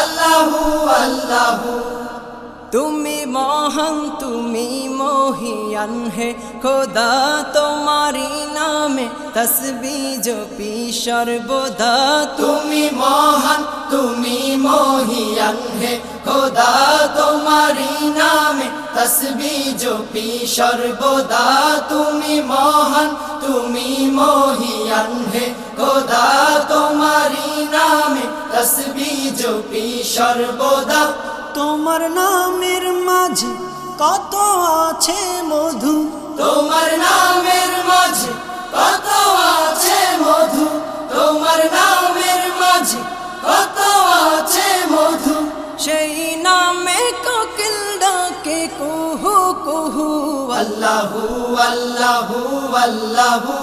আল্লাহু আল্লাহু। তুমি মহান তুমি মহিয়ান হে খোদা তোমারি নামে তসবি জপি সর্বদা। তুমি মহান তুমি মহিয়ান হে খোদা তোমারি নামে তসবি জপি সর্বদা। তুমি মহান তুমি মহিয়ান হে খোদা তোমারি জপি সর্বদা। তোমার নামের মাঝে কত আছে মধু? তোমার নামের মাঝে কত আছে মধু? তোমার নামের মাঝে কত আছে মধু? সেই নামে কোকিল ডাকে কুহু কুহু আল্লাহু আল্লাহু আল্লাহু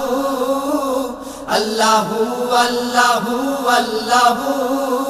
আল্লাহু আল্লাহু আল্লাহু।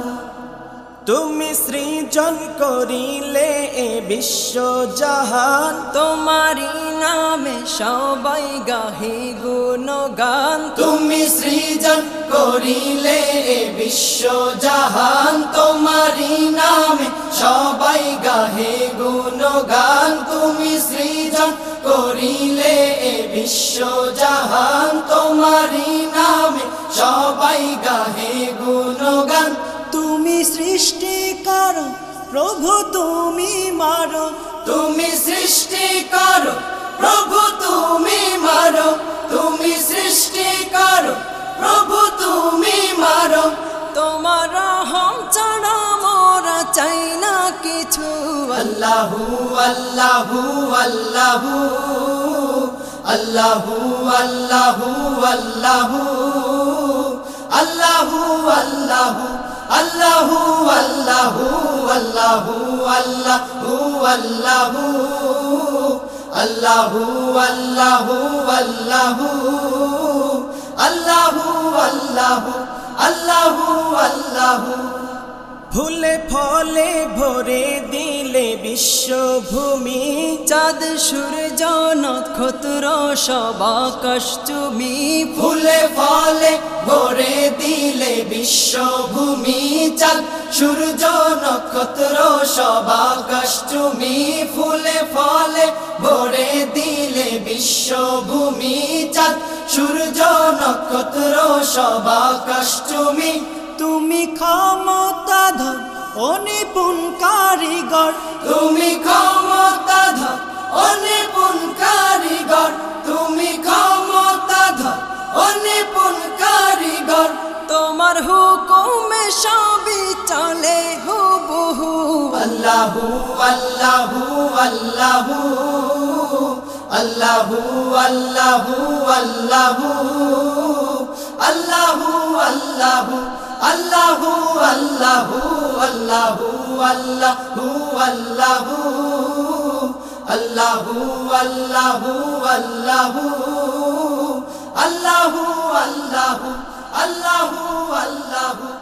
তুমি সৃজন করিলে এ বিশ্ব জাহান। তোমারি নামে সবাই গাহি গুণগান। তুমি সৃজন করিলে এ বিশ্ব জাহান। তোমারি নামে সবাই গাহে গুণগান। তুমি সৃজন করিলে এ বিশ্ব জাহান। সৃষ্টি করো প্রভু তুমি মারো। তুমি সৃষ্টি করো প্রভু তুমি মারো। তুমি সৃষ্টি করো প্রভু তুমি মারো। তোমার রহম ছাড়া মোরা চাই না কিছু। আল্লাহু আল্লাহু আল্লাহু আল্লাহু আল্লাহু আল্লাহু আল্লাহু আল্লাহু। আল্লাহু আল্লাহু আল্লাহু আল্লাহু আল্লাহু আল্লাহু আল্লাহু আল্লাহু আল্লাহু আল্লাহু আল্লাহু আল্লাহু ফুলে ফলে ভরে দিলে বিশ্বভূমি, চাঁদ, সূর্য নক্ষত্র সবাকাশ তুমি। ফুলে, ফলে ভরে দিলে বিশ্বভূমি, চাঁদ, সূর্য নক্ষত্র সবাকাশ তুমি। ফুলে, ফলে ভরে দিলে বিশ্বভূমি, চাঁদ, সূর্য নক্ষত্র সবাকাশ তুমি। তুমি ক্ষমতাধর অনিপুণ কারিগর তুমি ক্ষমতাধর অনিপুণ কারিগর তুমি ক্ষমতাধর অনিপুণ কারিগর তোমার হুকুমে সবই চলে হুবহু আল্লাহু আল্লাহু আল্লাহু আল্লাহু আল্লাহু আল্লাহু আল্লাহু আল্লাহু আল্লাহু আল্লাহু আল্লাহু الله هو الله الله الله الله الله الله الله